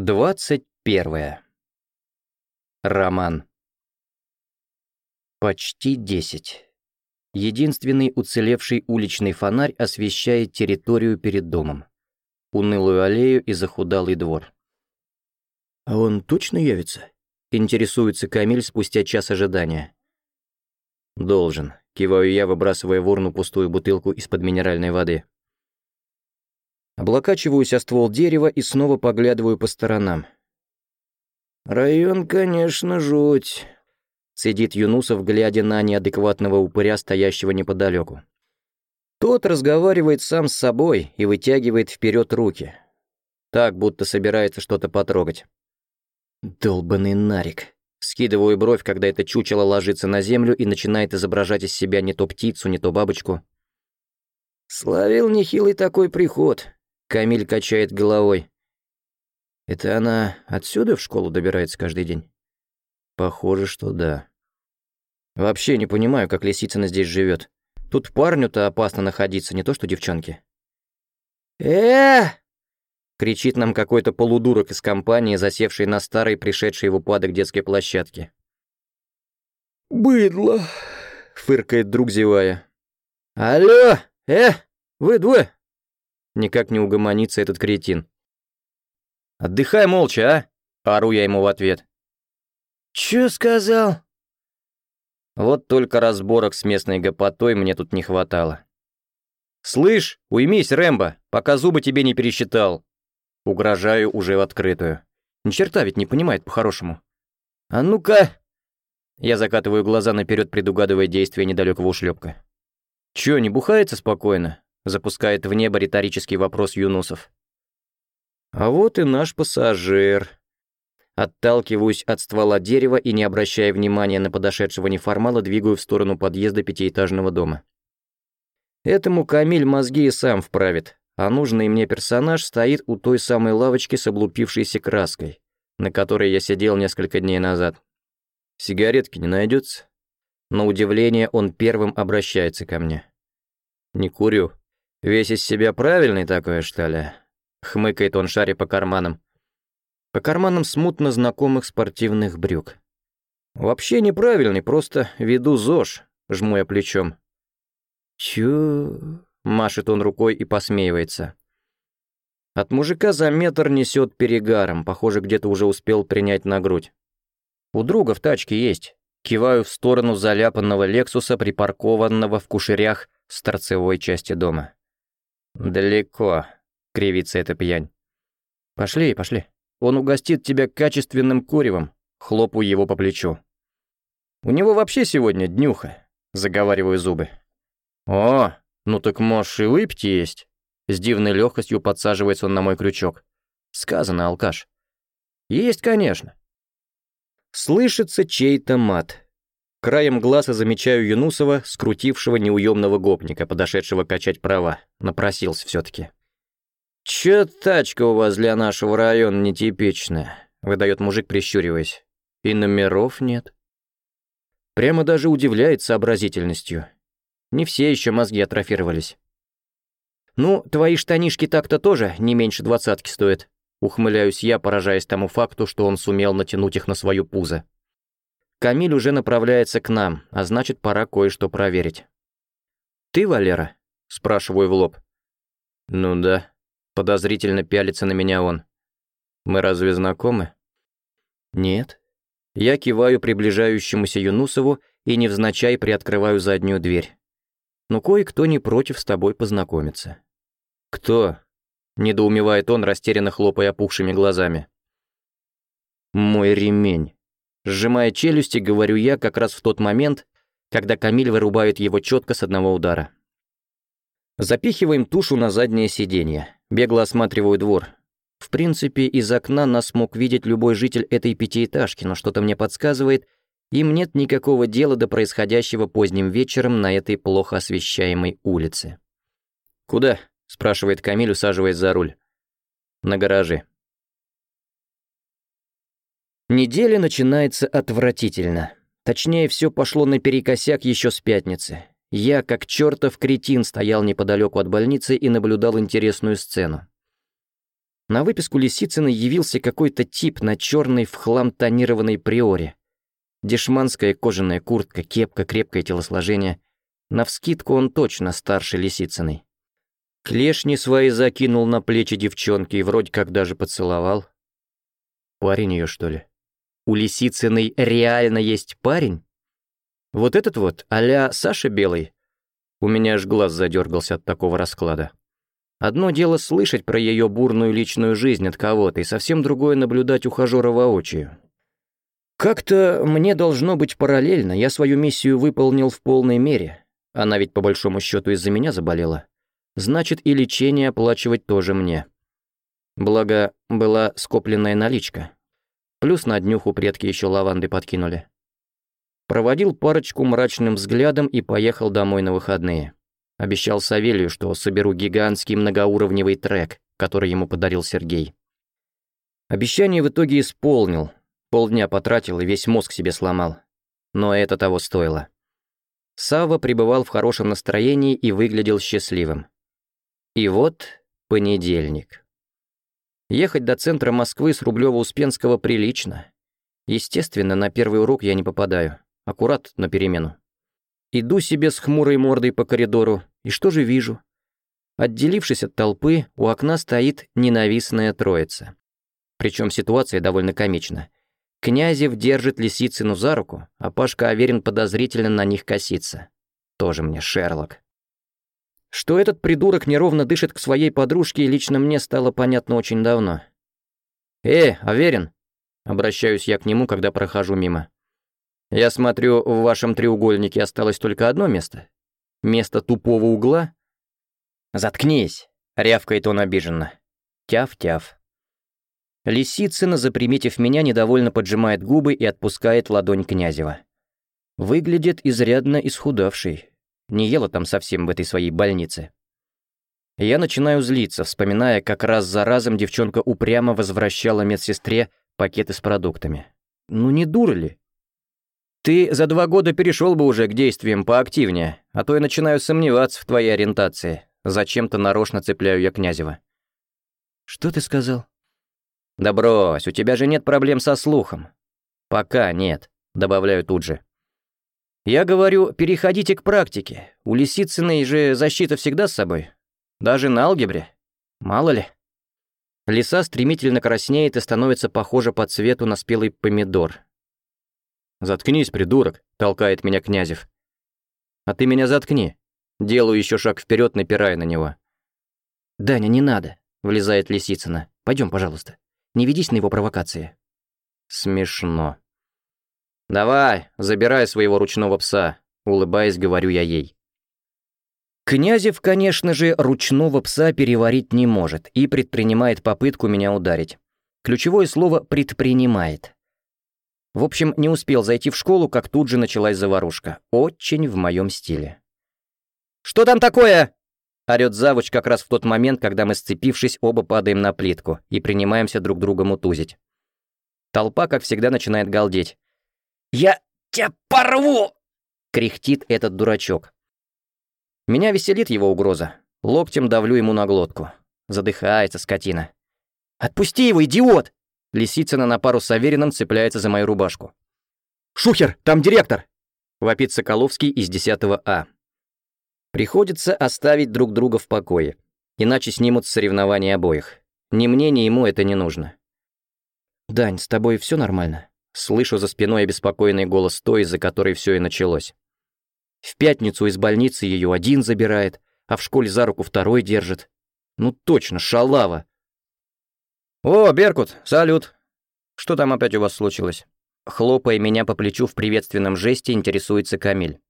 Двадцать первое. Роман. Почти десять. Единственный уцелевший уличный фонарь освещает территорию перед домом. Унылую аллею и захудалый двор. «А он точно явится?» — интересуется Камиль спустя час ожидания. «Должен», — киваю я, выбрасывая в урну пустую бутылку из-под минеральной воды. Облокачиваюсь о ствол дерева и снова поглядываю по сторонам. «Район, конечно, жуть», — цедит Юнусов, глядя на неадекватного упыря, стоящего неподалеку. Тот разговаривает сам с собой и вытягивает вперед руки. Так, будто собирается что-то потрогать. Долбанный нарик. Скидываю бровь, когда это чучело ложится на землю и начинает изображать из себя не то птицу, не то бабочку. «Словил нехилый такой приход», Камиль качает головой. Это она отсюда в школу добирается каждый день? Похоже, что да. Вообще не понимаю, как Лисицына здесь живет. Тут парню-то опасно находиться, не то что девчонке. э кричит нам какой-то полудурок из компании, засевший на старой, пришедшей в упадок детской площадке. «Быдло!» — фыркает друг зевая. «Алло! Э, вы двое!» Никак не угомонится этот кретин. «Отдыхай молча, а!» Ору я ему в ответ. «Чё сказал?» Вот только разборок с местной гопотой мне тут не хватало. «Слышь, уймись, Рэмбо, пока зубы тебе не пересчитал!» Угрожаю уже в открытую. Ни черта ведь не понимает по-хорошему. «А ну-ка!» Я закатываю глаза наперед, предугадывая действия недалекого ушлепка. «Чё, не бухается спокойно? Запускает в небо риторический вопрос Юнусов. А вот и наш пассажир. Отталкиваюсь от ствола дерева и, не обращая внимания на подошедшего неформала, двигаю в сторону подъезда пятиэтажного дома. Этому Камиль мозги и сам вправит, а нужный мне персонаж стоит у той самой лавочки с облупившейся краской, на которой я сидел несколько дней назад. Сигаретки не найдется. На удивление он первым обращается ко мне. «Не курю», «Весь из себя правильный такой, что ли?» — хмыкает он, шаря по карманам. По карманам смутно знакомых спортивных брюк. «Вообще неправильный, просто веду ЗОЖ», — жму я плечом. «Чё?» — машет он рукой и посмеивается. От мужика за метр несет перегаром, похоже, где-то уже успел принять на грудь. У друга в тачке есть. Киваю в сторону заляпанного Лексуса, припаркованного в кушерях с торцевой части дома. «Далеко», — кривится эта пьянь. «Пошли, пошли. Он угостит тебя качественным куревом», — хлопаю его по плечу. «У него вообще сегодня днюха», — заговариваю зубы. «О, ну так можешь и выпить есть». С дивной легкостью подсаживается он на мой крючок. Сказано, алкаш. «Есть, конечно». Слышится чей-то мат. Краем глаза замечаю Юнусова, скрутившего неуемного гопника, подошедшего качать права. Напросился все таки «Чё тачка у вас для нашего района нетипичная?» — выдает мужик, прищуриваясь. «И номеров нет». Прямо даже удивляет сообразительностью. Не все еще мозги атрофировались. «Ну, твои штанишки так-то тоже не меньше двадцатки стоят», — ухмыляюсь я, поражаясь тому факту, что он сумел натянуть их на свою пузо. Камиль уже направляется к нам, а значит, пора кое-что проверить. «Ты, Валера?» — спрашиваю в лоб. «Ну да», — подозрительно пялится на меня он. «Мы разве знакомы?» «Нет». Я киваю приближающемуся Юнусову и невзначай приоткрываю заднюю дверь. «Ну, кое-кто не против с тобой познакомиться». «Кто?» — недоумевает он, растерянно хлопая опухшими глазами. «Мой ремень». Сжимая челюсти, говорю я как раз в тот момент, когда Камиль вырубает его четко с одного удара. Запихиваем тушу на заднее сиденье. Бегло осматриваю двор. В принципе, из окна нас мог видеть любой житель этой пятиэтажки, но что-то мне подсказывает, им нет никакого дела до происходящего поздним вечером на этой плохо освещаемой улице. «Куда?» — спрашивает Камиль, усаживаясь за руль. «На гараже», Неделя начинается отвратительно. Точнее, все пошло наперекосяк еще с пятницы. Я, как чертов кретин, стоял неподалеку от больницы и наблюдал интересную сцену. На выписку Лисицыной явился какой-то тип на черной в хлам тонированной приоре. Дешманская кожаная куртка, кепка, крепкое телосложение. Навскидку он точно старше Лисицыной. Клешни свои закинул на плечи девчонки и вроде как даже поцеловал. Парень ее, что ли? У Лисицыной реально есть парень? Вот этот вот, а Саша Белый? У меня аж глаз задергался от такого расклада. Одно дело слышать про ее бурную личную жизнь от кого-то, и совсем другое наблюдать ухажера воочию. Как-то мне должно быть параллельно, я свою миссию выполнил в полной мере. Она ведь по большому счету из-за меня заболела. Значит, и лечение оплачивать тоже мне. Благо, была скопленная наличка. Плюс на днюху предки еще лаванды подкинули. Проводил парочку мрачным взглядом и поехал домой на выходные. Обещал Савелью, что соберу гигантский многоуровневый трек, который ему подарил Сергей. Обещание в итоге исполнил, Полдня потратил и весь мозг себе сломал. Но это того стоило. Сава пребывал в хорошем настроении и выглядел счастливым. И вот понедельник. Ехать до центра Москвы с Рублева-Успенского прилично. Естественно, на первый урок я не попадаю. Аккурат на перемену. Иду себе с хмурой мордой по коридору, и что же вижу? Отделившись от толпы, у окна стоит ненавистная троица. Причем ситуация довольно комична. Князев держит Лисицыну за руку, а Пашка Аверин подозрительно на них косится. Тоже мне Шерлок. Что этот придурок неровно дышит к своей подружке, лично мне стало понятно очень давно. «Э, Аверин!» Обращаюсь я к нему, когда прохожу мимо. «Я смотрю, в вашем треугольнике осталось только одно место. Место тупого угла?» «Заткнись!» — рявкает он обиженно. Тяв-тяв. Лисицына, заприметив меня, недовольно поджимает губы и отпускает ладонь Князева. Выглядит изрядно исхудавший. Не ела там совсем в этой своей больнице. Я начинаю злиться, вспоминая, как раз за разом девчонка упрямо возвращала медсестре пакеты с продуктами. Ну не дура ли? Ты за два года перешел бы уже к действиям поактивнее, а то я начинаю сомневаться в твоей ориентации. Зачем-то нарочно цепляю я Князева. Что ты сказал? «Да брось, у тебя же нет проблем со слухом». «Пока нет», — добавляю тут же. «Я говорю, переходите к практике. У Лисицыной же защита всегда с собой. Даже на алгебре. Мало ли». Лиса стремительно краснеет и становится похожа по цвету на спелый помидор. «Заткнись, придурок», — толкает меня Князев. «А ты меня заткни». Делаю еще шаг вперед, напирая на него. «Даня, не надо», — влезает Лисицына. Пойдем, пожалуйста». Не ведись на его провокации». Смешно. «Давай, забирай своего ручного пса», — улыбаясь, говорю я ей. Князев, конечно же, ручного пса переварить не может и предпринимает попытку меня ударить. Ключевое слово «предпринимает». В общем, не успел зайти в школу, как тут же началась заварушка. Очень в моем стиле. «Что там такое?» Орёт завуч как раз в тот момент, когда мы, сцепившись, оба падаем на плитку и принимаемся друг друга мутузить. Толпа, как всегда, начинает галдеть. «Я тебя порву!» — кряхтит этот дурачок. Меня веселит его угроза. Локтем давлю ему на глотку. Задыхается скотина. «Отпусти его, идиот!» Лисицына на пару с Авериным цепляется за мою рубашку. «Шухер, там директор!» — вопит Соколовский из 10 А. Приходится оставить друг друга в покое, иначе снимут соревнования обоих. Ни мне, ни ему это не нужно. «Дань, с тобой все нормально?» Слышу за спиной обеспокоенный голос той, из-за которой все и началось. В пятницу из больницы ее один забирает, а в школе за руку второй держит. Ну точно, шалава. «О, Беркут, салют! Что там опять у вас случилось?» Хлопая меня по плечу в приветственном жесте, интересуется Камиль.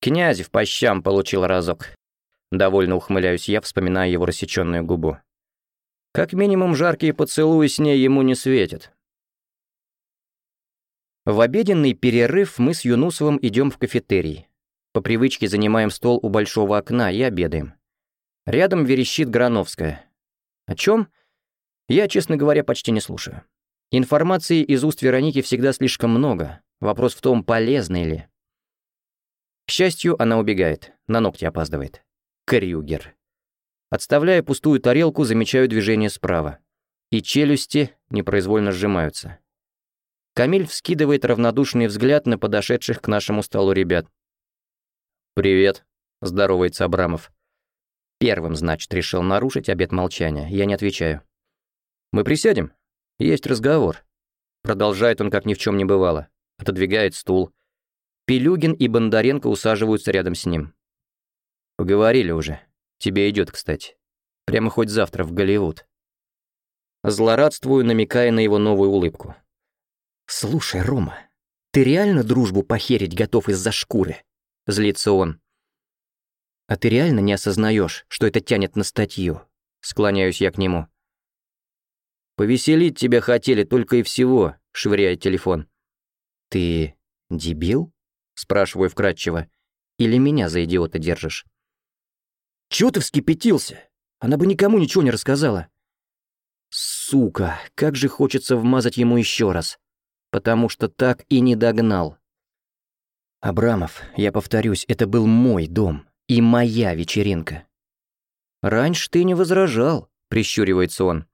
Князев по щам получил разок. Довольно ухмыляюсь я, вспоминая его рассеченную губу. Как минимум, жаркие поцелуи с ней ему не светят. В обеденный перерыв мы с Юнусовым идем в кафетерий. По привычке занимаем стол у большого окна и обедаем. Рядом верещит Грановская. О чем? Я, честно говоря, почти не слушаю. Информации из уст Вероники всегда слишком много. Вопрос в том, полезной ли. К счастью, она убегает, на ногти опаздывает. Крюгер. Отставляя пустую тарелку, замечаю движение справа. И челюсти непроизвольно сжимаются. Камиль вскидывает равнодушный взгляд на подошедших к нашему столу ребят. «Привет», — здоровается Абрамов. Первым, значит, решил нарушить обет молчания. Я не отвечаю. «Мы присядем? Есть разговор». Продолжает он, как ни в чем не бывало. Отодвигает стул. Пелюгин и Бондаренко усаживаются рядом с ним. «Поговорили уже. Тебе идет, кстати. Прямо хоть завтра в Голливуд». Злорадствую, намекая на его новую улыбку. «Слушай, Рома, ты реально дружбу похерить готов из-за шкуры?» — злится он. «А ты реально не осознаешь, что это тянет на статью?» Склоняюсь я к нему. «Повеселить тебя хотели только и всего», — швыряет телефон. «Ты дебил?» — спрашиваю вкратчиво. «Или меня за идиота держишь?» «Чё ты вскипятился? Она бы никому ничего не рассказала». «Сука, как же хочется вмазать ему еще раз, потому что так и не догнал». «Абрамов, я повторюсь, это был мой дом и моя вечеринка». «Раньше ты не возражал», — прищуривается он.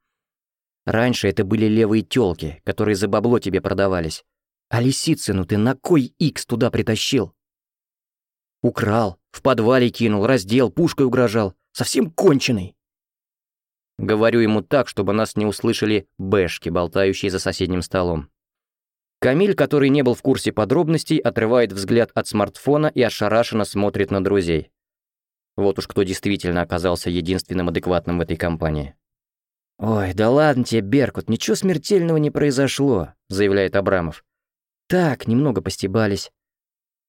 «Раньше это были левые тёлки, которые за бабло тебе продавались. А Лисицыну ты на кой икс туда притащил?» «Украл, в подвале кинул, раздел, пушкой угрожал. Совсем конченый». Говорю ему так, чтобы нас не услышали бэшки, болтающие за соседним столом. Камиль, который не был в курсе подробностей, отрывает взгляд от смартфона и ошарашенно смотрит на друзей. Вот уж кто действительно оказался единственным адекватным в этой компании. «Ой, да ладно тебе, Беркут, ничего смертельного не произошло», — заявляет Абрамов. «Так, немного постебались».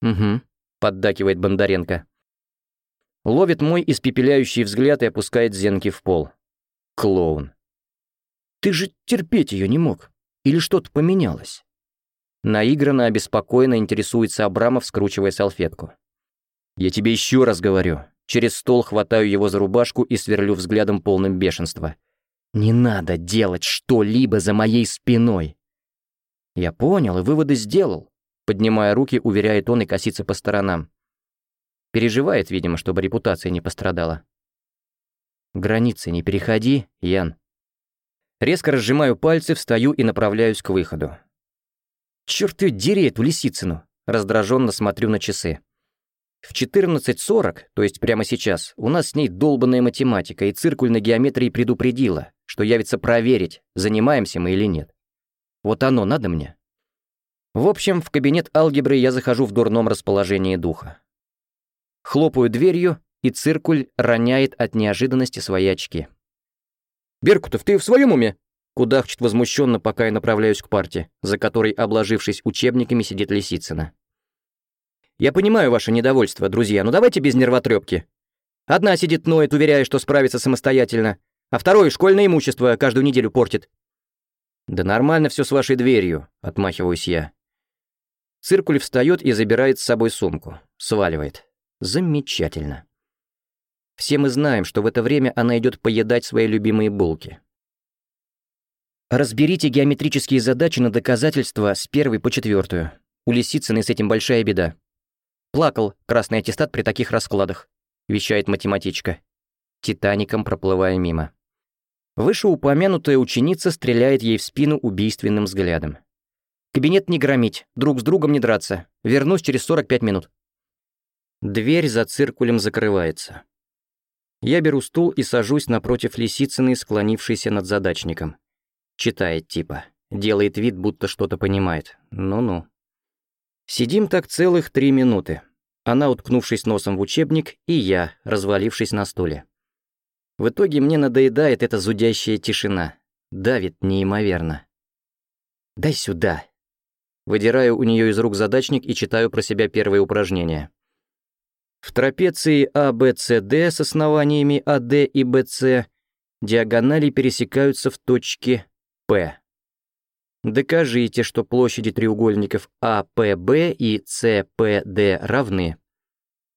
«Угу», — поддакивает Бондаренко. Ловит мой испепеляющий взгляд и опускает зенки в пол. Клоун. «Ты же терпеть ее не мог. Или что-то поменялось?» Наигранно, обеспокоенно интересуется Абрамов, скручивая салфетку. «Я тебе еще раз говорю. Через стол хватаю его за рубашку и сверлю взглядом полным бешенства. Не надо делать что-либо за моей спиной!» «Я понял и выводы сделал», — поднимая руки, уверяет он и косится по сторонам. Переживает, видимо, чтобы репутация не пострадала. «Границы не переходи, Ян». Резко разжимаю пальцы, встаю и направляюсь к выходу. Черт ее дери эту лисицыну. Раздраженно смотрю на часы. В 14.40, то есть прямо сейчас, у нас с ней долбанная математика, и циркуль на геометрии предупредила, что явится проверить, занимаемся мы или нет. Вот оно надо мне. В общем, в кабинет алгебры я захожу в дурном расположении духа. Хлопаю дверью, и циркуль роняет от неожиданности свои очки. «Беркутов, ты в своем уме?» Кудахчет возмущенно, пока я направляюсь к парте, за которой, обложившись учебниками, сидит Лисицына. «Я понимаю ваше недовольство, друзья, но давайте без нервотрепки. Одна сидит ноет, уверяя, что справится самостоятельно, а второе школьное имущество каждую неделю портит». «Да нормально все с вашей дверью», — отмахиваюсь я. Циркуль встает и забирает с собой сумку. Сваливает. Замечательно. Все мы знаем, что в это время она идет поедать свои любимые булки. Разберите геометрические задачи на доказательства с первой по четвертую. У Лисицыной с этим большая беда. Плакал красный аттестат при таких раскладах, вещает математичка, титаником проплывая мимо. Вышеупомянутая ученица стреляет ей в спину убийственным взглядом. «Кабинет не громить, друг с другом не драться. Вернусь через 45 минут». Дверь за циркулем закрывается. Я беру стул и сажусь напротив Лисицыной, склонившейся над задачником. Читает типа. Делает вид, будто что-то понимает. Ну-ну. Сидим так целых три минуты. Она, уткнувшись носом в учебник, и я, развалившись на стуле. В итоге мне надоедает эта зудящая тишина. Давит неимоверно. «Дай сюда». Выдираю у нее из рук задачник и читаю про себя первое упражнение. В трапеции ABCD с основаниями AD и BC диагонали пересекаются в точке П. Докажите, что площади треугольников АПБ и СПД равны.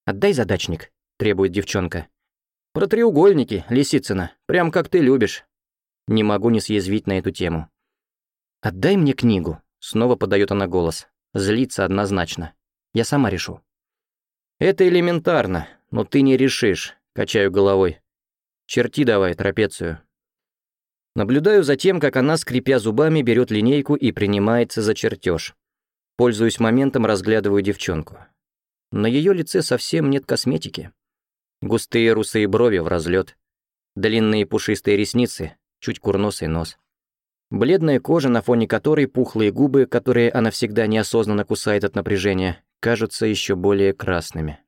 «Отдай задачник», — требует девчонка. «Про треугольники, Лисицына, прям как ты любишь». Не могу не съязвить на эту тему. «Отдай мне книгу», — снова подает она голос. Злится однозначно. «Я сама решу». «Это элементарно, но ты не решишь», — качаю головой. Черти давай трапецию. Наблюдаю за тем, как она, скрипя зубами, берет линейку и принимается за чертеж. Пользуюсь моментом, разглядываю девчонку. На ее лице совсем нет косметики. Густые русые брови в разлет, длинные пушистые ресницы, чуть курносый нос. Бледная кожа, на фоне которой пухлые губы, которые она всегда неосознанно кусает от напряжения, кажутся еще более красными.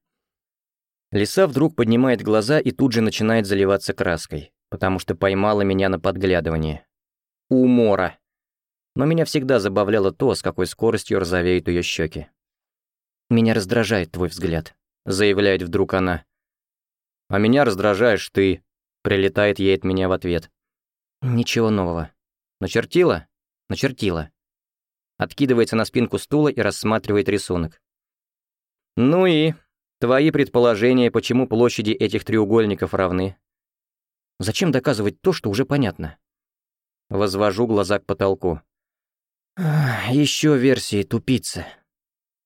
Лиса вдруг поднимает глаза и тут же начинает заливаться краской потому что поймала меня на подглядывание. Умора. Но меня всегда забавляло то, с какой скоростью розовеют ее щеки. «Меня раздражает твой взгляд», — заявляет вдруг она. «А меня раздражаешь ты», — прилетает ей от меня в ответ. «Ничего нового. Начертила? Начертила». Откидывается на спинку стула и рассматривает рисунок. «Ну и? Твои предположения, почему площади этих треугольников равны?» Зачем доказывать то, что уже понятно? Возвожу глаза к потолку. Еще версии тупицы.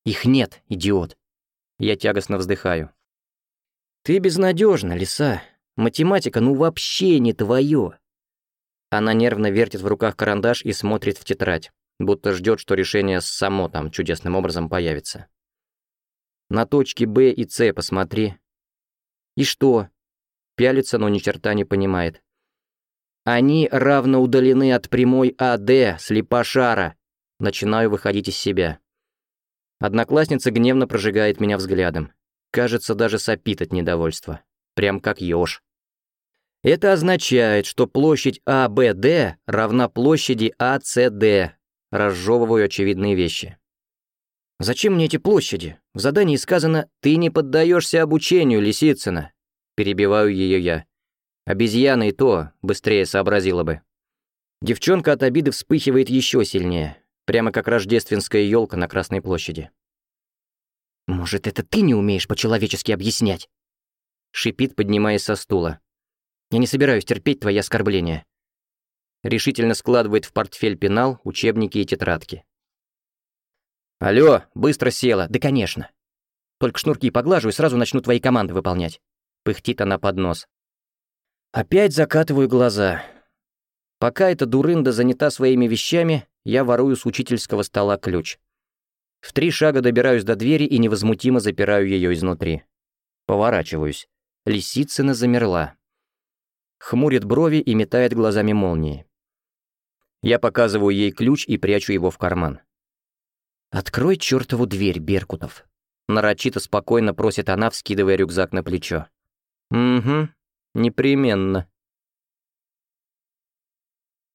Их нет, идиот. Я тягостно вздыхаю. Ты безнадежна, лиса. Математика ну вообще не твое. Она нервно вертит в руках карандаш и смотрит в тетрадь, будто ждет, что решение само там чудесным образом появится. На точки Б и С посмотри. И что? Пялится, но ни черта не понимает. Они равно удалены от прямой АД, слепошара. Начинаю выходить из себя. Одноклассница гневно прожигает меня взглядом. Кажется, даже сопит от недовольства. Прям как ёж. Это означает, что площадь АБД равна площади АЦД. Разжевываю очевидные вещи. Зачем мне эти площади? В задании сказано «ты не поддаешься обучению, Лисицына». Перебиваю ее я. Обезьяна и то быстрее сообразила бы. Девчонка от обиды вспыхивает еще сильнее, прямо как рождественская елка на Красной площади. «Может, это ты не умеешь по-человечески объяснять?» Шипит, поднимаясь со стула. «Я не собираюсь терпеть твои оскорбления». Решительно складывает в портфель пенал, учебники и тетрадки. «Алло, быстро села, да конечно. Только шнурки поглажу и сразу начну твои команды выполнять пыхтит она под нос. Опять закатываю глаза. Пока эта дурында занята своими вещами, я ворую с учительского стола ключ. В три шага добираюсь до двери и невозмутимо запираю ее изнутри. Поворачиваюсь. Лисицына замерла. Хмурит брови и метает глазами молнии. Я показываю ей ключ и прячу его в карман. «Открой чертову дверь, Беркутов!» Нарочито спокойно просит она, вскидывая рюкзак на плечо. «Угу, непременно»,